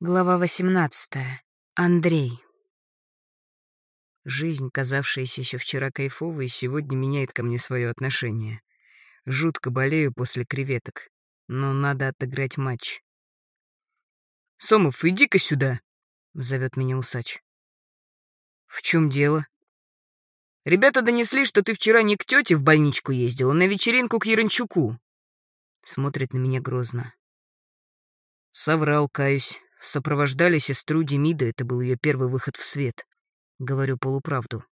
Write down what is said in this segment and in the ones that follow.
Глава 18. Андрей. Жизнь, казавшаяся еще вчера кайфовой, сегодня меняет ко мне свое отношение. Жутко болею после креветок, но надо отыграть матч. «Сомов, иди-ка сюда!» — зовет меня усач. «В чем дело?» «Ребята донесли, что ты вчера не к тете в больничку ездил, а на вечеринку к Яранчуку». Смотрит на меня грозно. Соврал, каюсь. Сопровождали сестру Демида, это был ее первый выход в свет. Говорю полуправду.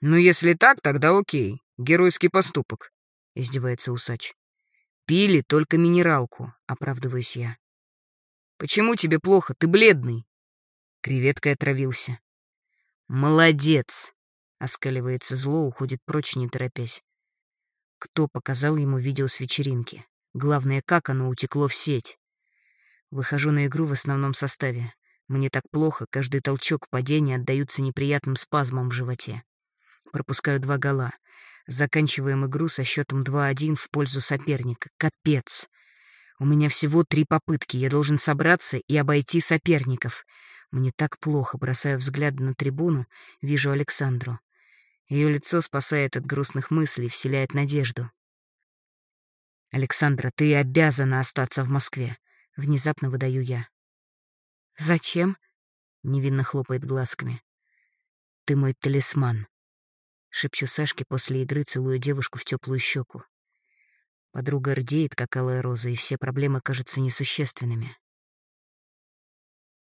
«Ну, если так, тогда окей. Геройский поступок», — издевается усач. «Пили только минералку», — оправдываюсь я. «Почему тебе плохо? Ты бледный». Креветкой отравился. «Молодец!» — оскаливается зло, уходит прочь, не торопясь. Кто показал ему видео с вечеринки? Главное, как оно утекло в сеть. Выхожу на игру в основном составе. Мне так плохо, каждый толчок падения отдаются неприятным спазмом в животе. Пропускаю два гола. Заканчиваем игру со счетом 2-1 в пользу соперника. Капец. У меня всего три попытки. Я должен собраться и обойти соперников. Мне так плохо. Бросаю взгляд на трибуну. Вижу Александру. Ее лицо спасает от грустных мыслей, вселяет надежду. «Александра, ты обязана остаться в Москве. Внезапно выдаю я. «Зачем?» — невинно хлопает глазками. «Ты мой талисман», — шепчу Сашке после игры, целуя девушку в теплую щеку. Подруга рдеет, как алая роза, и все проблемы кажутся несущественными.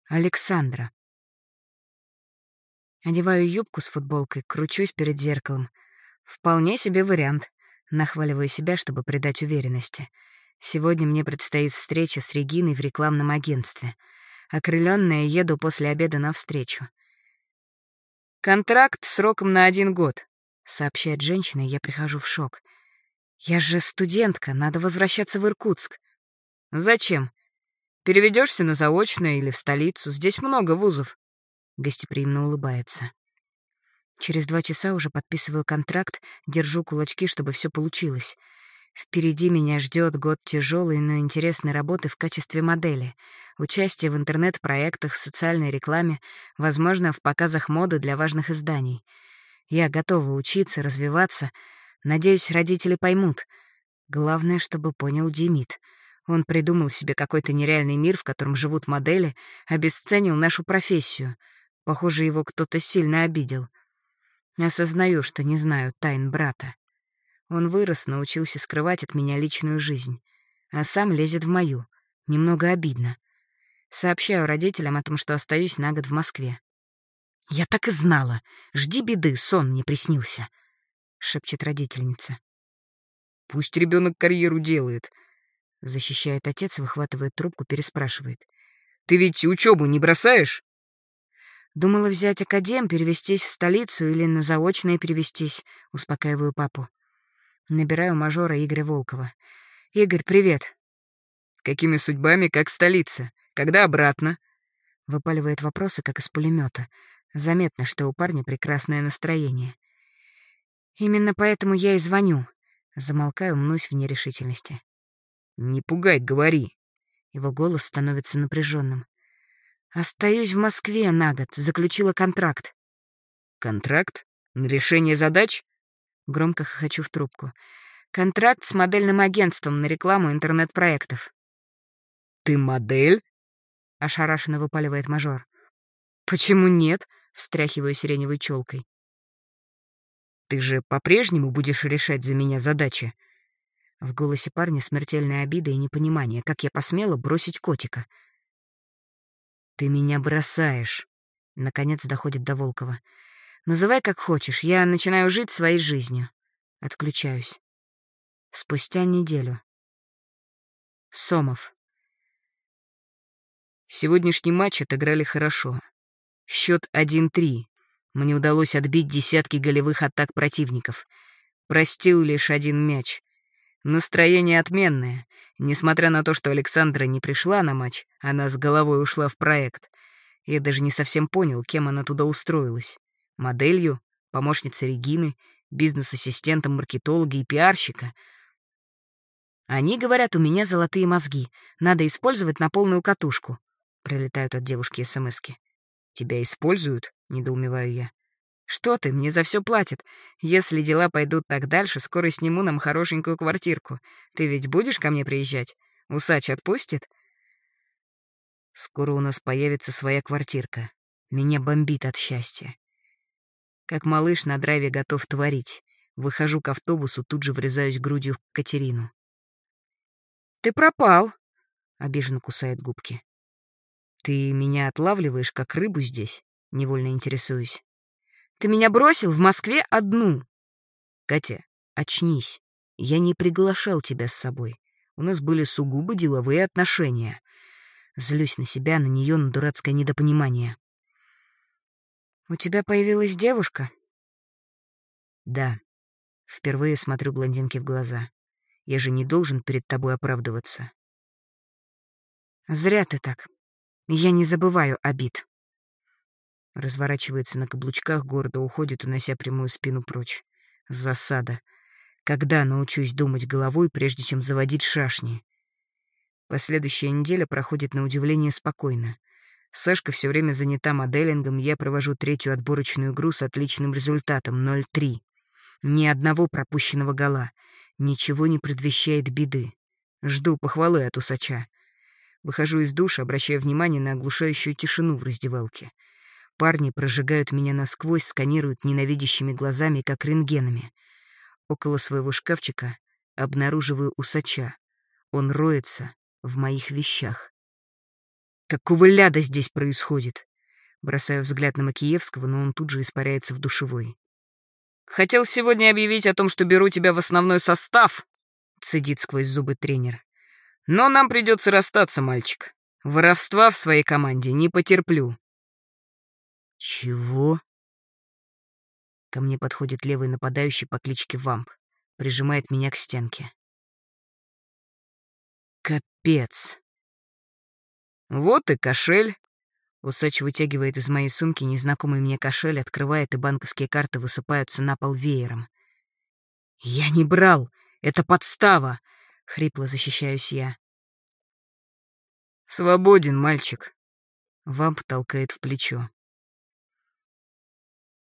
Александра. Одеваю юбку с футболкой, кручусь перед зеркалом. Вполне себе вариант. Нахваливаю себя, чтобы придать уверенности — Сегодня мне предстоит встреча с Региной в рекламном агентстве. Окрыленная, еду после обеда навстречу. «Контракт сроком на один год», — сообщает женщина, и я прихожу в шок. «Я же студентка, надо возвращаться в Иркутск». «Зачем? Переведешься на заочное или в столицу, здесь много вузов». Гостеприимно улыбается. Через два часа уже подписываю контракт, держу кулачки, чтобы все получилось — Впереди меня ждет год тяжелой, но интересной работы в качестве модели, участие в интернет-проектах, социальной рекламе, возможно, в показах моды для важных изданий. Я готова учиться, развиваться. Надеюсь, родители поймут. Главное, чтобы понял Демид. Он придумал себе какой-то нереальный мир, в котором живут модели, обесценил нашу профессию. Похоже, его кто-то сильно обидел. Осознаю, что не знаю тайн брата. Он вырос, научился скрывать от меня личную жизнь, а сам лезет в мою. Немного обидно. Сообщаю родителям о том, что остаюсь на год в Москве. «Я так и знала. Жди беды, сон не приснился», — шепчет родительница. «Пусть ребенок карьеру делает», — защищает отец, выхватывает трубку, переспрашивает. «Ты ведь учебу не бросаешь?» Думала взять академ, перевестись в столицу или на заочное перевестись, успокаиваю папу. Набираю мажора Игоря Волкова. «Игорь, привет!» «Какими судьбами, как столица? Когда обратно?» Выпаливает вопросы, как из пулемета. Заметно, что у парня прекрасное настроение. «Именно поэтому я и звоню». Замолкаю, мнусь в нерешительности. «Не пугай, говори». Его голос становится напряженным. «Остаюсь в Москве на год, заключила контракт». «Контракт? На решение задач?» Громко хохочу в трубку. «Контракт с модельным агентством на рекламу интернет-проектов». «Ты модель?» — ошарашенно выпаливает мажор. «Почему нет?» — встряхиваю сиреневой челкой. «Ты же по-прежнему будешь решать за меня задачи?» В голосе парня смертельная обида и непонимание, как я посмела бросить котика. «Ты меня бросаешь», — наконец доходит до Волкова. Называй как хочешь, я начинаю жить своей жизнью. Отключаюсь. Спустя неделю. Сомов. Сегодняшний матч отыграли хорошо. Счет 1-3. Мне удалось отбить десятки голевых атак противников. Простил лишь один мяч. Настроение отменное. Несмотря на то, что Александра не пришла на матч, она с головой ушла в проект. Я даже не совсем понял, кем она туда устроилась моделью, помощницей Регины, бизнес-ассистентом маркетолога и пиарщика. Они говорят, у меня золотые мозги, надо использовать на полную катушку. Прилетают от девушки СМСки. «Тебя используют?» — недоумеваю я. «Что ты, мне за все платят. Если дела пойдут так дальше, скоро сниму нам хорошенькую квартирку. Ты ведь будешь ко мне приезжать? Усач отпустит?» «Скоро у нас появится своя квартирка. Меня бомбит от счастья. Как малыш на драйве готов творить. Выхожу к автобусу, тут же врезаюсь грудью в Катерину. «Ты пропал!» — обиженно кусает губки. «Ты меня отлавливаешь, как рыбу здесь?» — невольно интересуюсь. «Ты меня бросил в Москве одну!» «Катя, очнись. Я не приглашал тебя с собой. У нас были сугубо деловые отношения». Злюсь на себя, на нее, на дурацкое недопонимание. «У тебя появилась девушка?» «Да». Впервые смотрю блондинке в глаза. Я же не должен перед тобой оправдываться. «Зря ты так. Я не забываю обид». Разворачивается на каблучках, гордо уходит, унося прямую спину прочь. Засада. Когда научусь думать головой, прежде чем заводить шашни? Последующая неделя проходит на удивление спокойно. Сашка все время занята моделингом, я провожу третью отборочную игру с отличным результатом — 0-3. Ни одного пропущенного гола. Ничего не предвещает беды. Жду похвалы от усача. Выхожу из душа, обращая внимание на оглушающую тишину в раздевалке. Парни прожигают меня насквозь, сканируют ненавидящими глазами, как рентгенами. Около своего шкафчика обнаруживаю усача. Он роется в моих вещах. Какого ляда здесь происходит? Бросаю взгляд на Макиевского, но он тут же испаряется в душевой. «Хотел сегодня объявить о том, что беру тебя в основной состав», — цедит сквозь зубы тренер. «Но нам придется расстаться, мальчик. Воровства в своей команде не потерплю». «Чего?» Ко мне подходит левый нападающий по кличке Вамп, прижимает меня к стенке. «Капец!» «Вот и кошель!» Усач вытягивает из моей сумки незнакомый мне кошель, открывает, и банковские карты высыпаются на пол веером. «Я не брал! Это подстава!» — хрипло защищаюсь я. «Свободен, мальчик!» Вамп толкает в плечо.